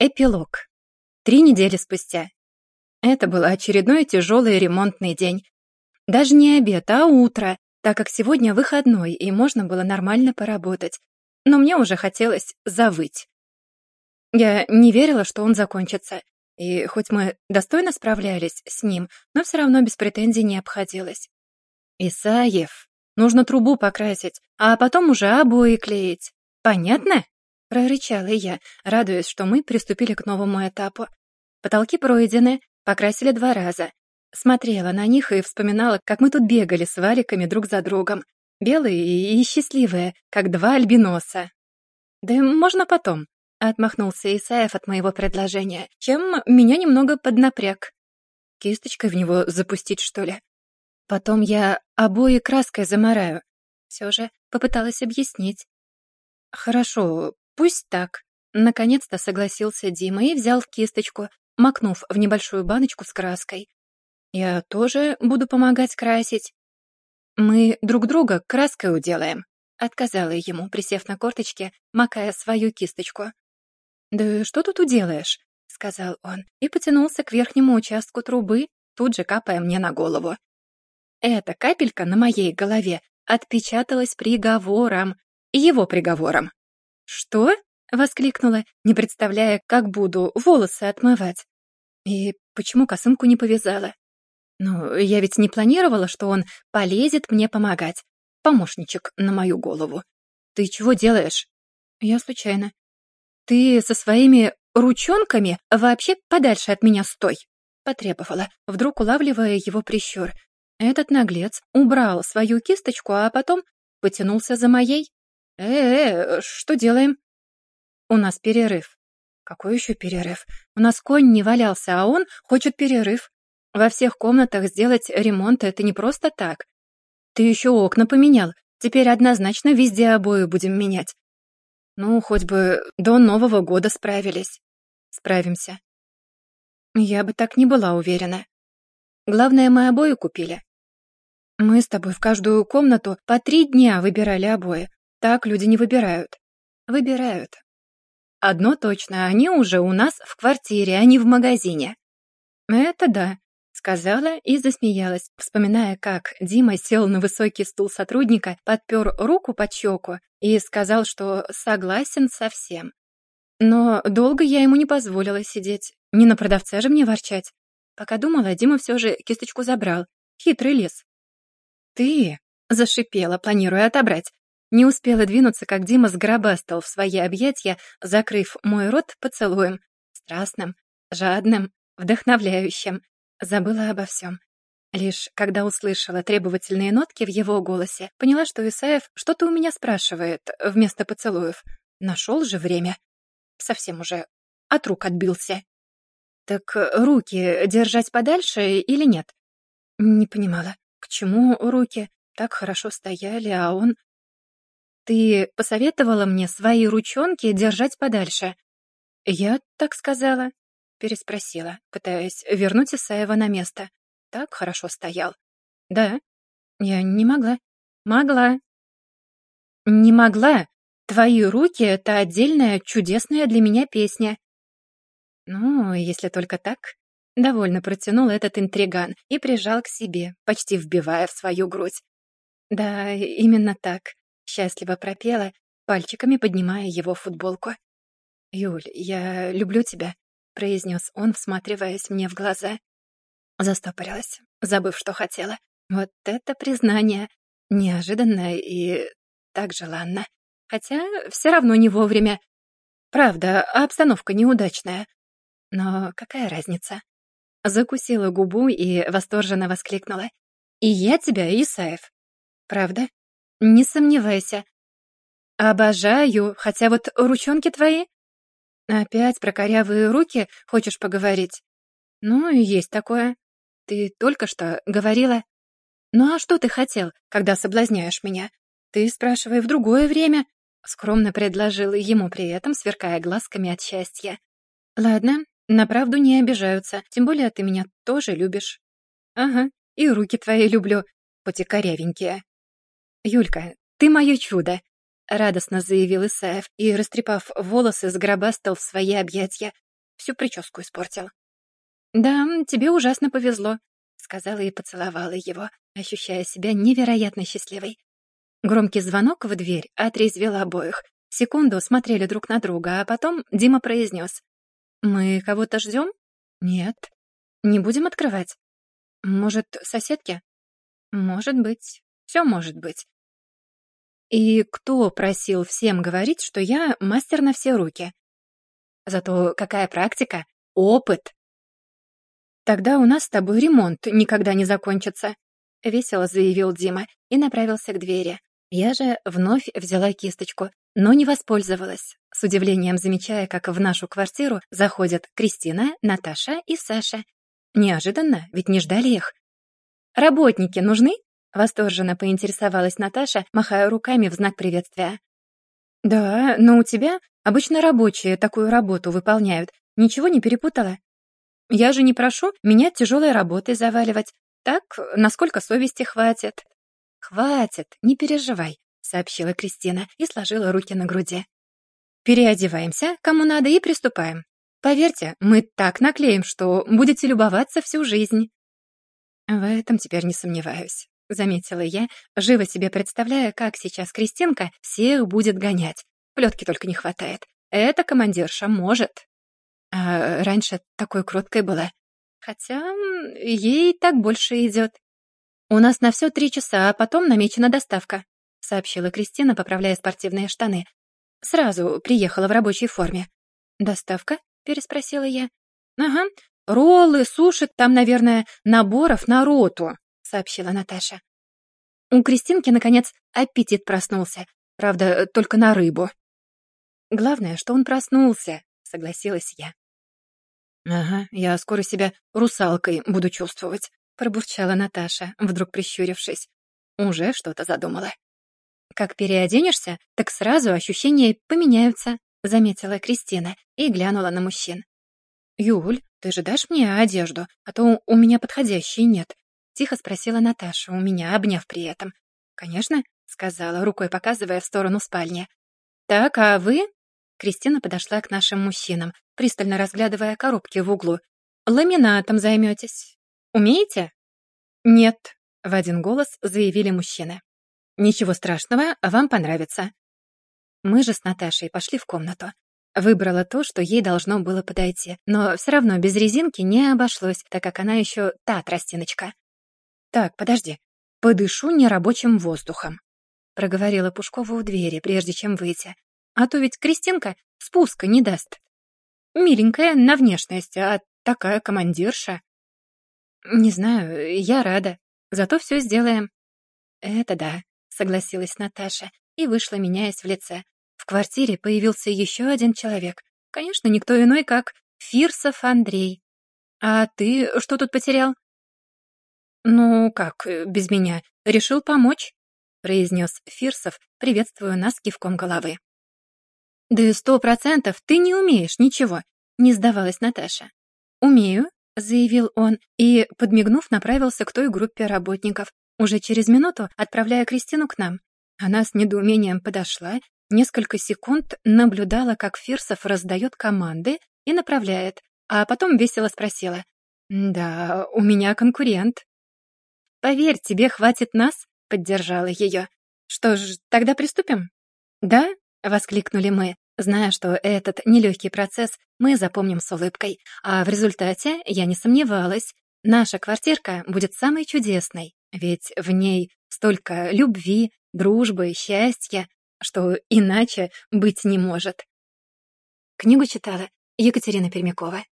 Эпилог. Три недели спустя. Это был очередной тяжелый ремонтный день. Даже не обед, а утро, так как сегодня выходной, и можно было нормально поработать. Но мне уже хотелось завыть. Я не верила, что он закончится. И хоть мы достойно справлялись с ним, но все равно без претензий не обходилось. «Исаев, нужно трубу покрасить, а потом уже обои клеить. Понятно?» Прорычала я, радуясь, что мы приступили к новому этапу. Потолки пройдены, покрасили два раза. Смотрела на них и вспоминала, как мы тут бегали с валиками друг за другом. Белые и счастливые, как два альбиноса. «Да можно потом», — отмахнулся Исаев от моего предложения, чем меня немного поднапряг. Кисточкой в него запустить, что ли? Потом я обои краской замараю. Все же попыталась объяснить. «Хорошо, «Пусть так». Наконец-то согласился Дима и взял кисточку, макнув в небольшую баночку с краской. «Я тоже буду помогать красить». «Мы друг друга краской уделаем», — отказала ему, присев на корточке, макая свою кисточку. «Да что тут уделаешь?» — сказал он и потянулся к верхнему участку трубы, тут же капая мне на голову. Эта капелька на моей голове отпечаталась приговором, его приговором. «Что?» — воскликнула, не представляя, как буду волосы отмывать. И почему косынку не повязала? Ну, я ведь не планировала, что он полезет мне помогать. Помощничек на мою голову. Ты чего делаешь? Я случайно. Ты со своими ручонками вообще подальше от меня стой, потребовала, вдруг улавливая его прищур. Этот наглец убрал свою кисточку, а потом потянулся за моей. «Э-э, что делаем?» «У нас перерыв». «Какой еще перерыв? У нас конь не валялся, а он хочет перерыв. Во всех комнатах сделать ремонт — это не просто так. Ты еще окна поменял, теперь однозначно везде обои будем менять. Ну, хоть бы до Нового года справились. Справимся. Я бы так не была уверена. Главное, мы обои купили. Мы с тобой в каждую комнату по три дня выбирали обои. Так люди не выбирают. Выбирают. Одно точно, они уже у нас в квартире, а не в магазине. Это да, сказала и засмеялась, вспоминая, как Дима сел на высокий стул сотрудника, подпер руку под щеку и сказал, что согласен со всем. Но долго я ему не позволила сидеть. Не на продавца же мне ворчать. Пока думала, Дима все же кисточку забрал. Хитрый лис. «Ты!» — зашипела, планируя отобрать. Не успела двинуться, как Дима сгробастал в свои объятия, закрыв мой рот поцелуем. Страстным, жадным, вдохновляющим. Забыла обо всем. Лишь когда услышала требовательные нотки в его голосе, поняла, что Исаев что-то у меня спрашивает вместо поцелуев. Нашел же время. Совсем уже от рук отбился. Так руки держать подальше или нет? Не понимала, к чему руки? Так хорошо стояли, а он... Ты посоветовала мне свои ручонки держать подальше. Я так сказала, переспросила, пытаясь вернуть Исаева на место. Так хорошо стоял. Да, я не могла. Могла. Не могла. Твои руки — это отдельная чудесная для меня песня. Ну, если только так. Довольно протянул этот интриган и прижал к себе, почти вбивая в свою грудь. Да, именно так. Счастливо пропела, пальчиками поднимая его футболку. «Юль, я люблю тебя», — произнес он, всматриваясь мне в глаза. Застопорилась, забыв, что хотела. Вот это признание. Неожиданно и так желанно. Хотя все равно не вовремя. Правда, обстановка неудачная. Но какая разница? Закусила губу и восторженно воскликнула. «И я тебя, Исаев». «Правда?» Не сомневайся. Обожаю, хотя вот ручонки твои... Опять про корявые руки хочешь поговорить? Ну, есть такое. Ты только что говорила. Ну а что ты хотел, когда соблазняешь меня? Ты спрашивай в другое время. Скромно предложила ему при этом, сверкая глазками от счастья. Ладно, на правду не обижаются, тем более ты меня тоже любишь. Ага, и руки твои люблю, и корявенькие. «Юлька, ты мое чудо!» — радостно заявил Исаев и, растрепав волосы, сгробастал в свои объятия. всю прическу испортил. «Да, тебе ужасно повезло», — сказала и поцеловала его, ощущая себя невероятно счастливой. Громкий звонок в дверь отрезвил обоих. Секунду смотрели друг на друга, а потом Дима произнес. «Мы кого-то ждем?» «Нет». «Не будем открывать?» «Может, соседки?» «Может быть. Все может быть». «И кто просил всем говорить, что я мастер на все руки?» «Зато какая практика, опыт!» «Тогда у нас с тобой ремонт никогда не закончится», — весело заявил Дима и направился к двери. Я же вновь взяла кисточку, но не воспользовалась, с удивлением замечая, как в нашу квартиру заходят Кристина, Наташа и Саша. Неожиданно, ведь не ждали их. «Работники нужны?» — восторженно поинтересовалась Наташа, махая руками в знак приветствия. «Да, но у тебя обычно рабочие такую работу выполняют. Ничего не перепутала?» «Я же не прошу меня тяжелой работой заваливать. Так, насколько совести хватит?» «Хватит, не переживай», — сообщила Кристина и сложила руки на груди. «Переодеваемся, кому надо, и приступаем. Поверьте, мы так наклеим, что будете любоваться всю жизнь». «В этом теперь не сомневаюсь», — заметила я, живо себе представляя, как сейчас Кристинка всех будет гонять. Плетки только не хватает. Эта командирша может. А раньше такой кроткой была. Хотя ей так больше идет. «У нас на все три часа, а потом намечена доставка», — сообщила Кристина, поправляя спортивные штаны. «Сразу приехала в рабочей форме». «Доставка?» — переспросила я. «Ага, роллы, суши, там, наверное, наборов на роту», — сообщила Наташа. У Кристинки, наконец, аппетит проснулся. Правда, только на рыбу. «Главное, что он проснулся», — согласилась я. «Ага, я скоро себя русалкой буду чувствовать», пробурчала Наташа, вдруг прищурившись. Уже что-то задумала. «Как переоденешься, так сразу ощущения поменяются», заметила Кристина и глянула на мужчин. «Юль, ты же дашь мне одежду, а то у меня подходящей нет», тихо спросила Наташа, у меня обняв при этом. «Конечно», — сказала, рукой показывая в сторону спальни. «Так, а вы?» Кристина подошла к нашим мужчинам, пристально разглядывая коробки в углу. «Ламинатом займетесь. Умеете?» «Нет», — в один голос заявили мужчины. «Ничего страшного, вам понравится». Мы же с Наташей пошли в комнату. Выбрала то, что ей должно было подойти, но все равно без резинки не обошлось, так как она еще та тростиночка. «Так, подожди, подышу нерабочим воздухом», — проговорила Пушкова у двери, прежде чем выйти. «А то ведь Кристинка спуска не даст. Миленькая на внешность, а такая командирша». «Не знаю, я рада. Зато все сделаем». «Это да», — согласилась Наташа и вышла, меняясь в лице. В квартире появился еще один человек. Конечно, никто иной, как Фирсов Андрей. «А ты что тут потерял?» «Ну как, без меня? Решил помочь?» — произнес Фирсов, приветствуя нас кивком головы. «Да сто процентов ты не умеешь ничего», — не сдавалась Наташа. «Умею», заявил он и, подмигнув, направился к той группе работников, уже через минуту отправляя Кристину к нам. Она с недоумением подошла, несколько секунд наблюдала, как Фирсов раздает команды и направляет, а потом весело спросила. «Да, у меня конкурент». «Поверь, тебе хватит нас», — поддержала ее. «Что ж, тогда приступим?» «Да?» — воскликнули мы, зная, что этот нелегкий процесс мы запомним с улыбкой. А в результате, я не сомневалась, наша квартирка будет самой чудесной, ведь в ней столько любви, дружбы, счастья, что иначе быть не может. Книгу читала Екатерина Пермякова.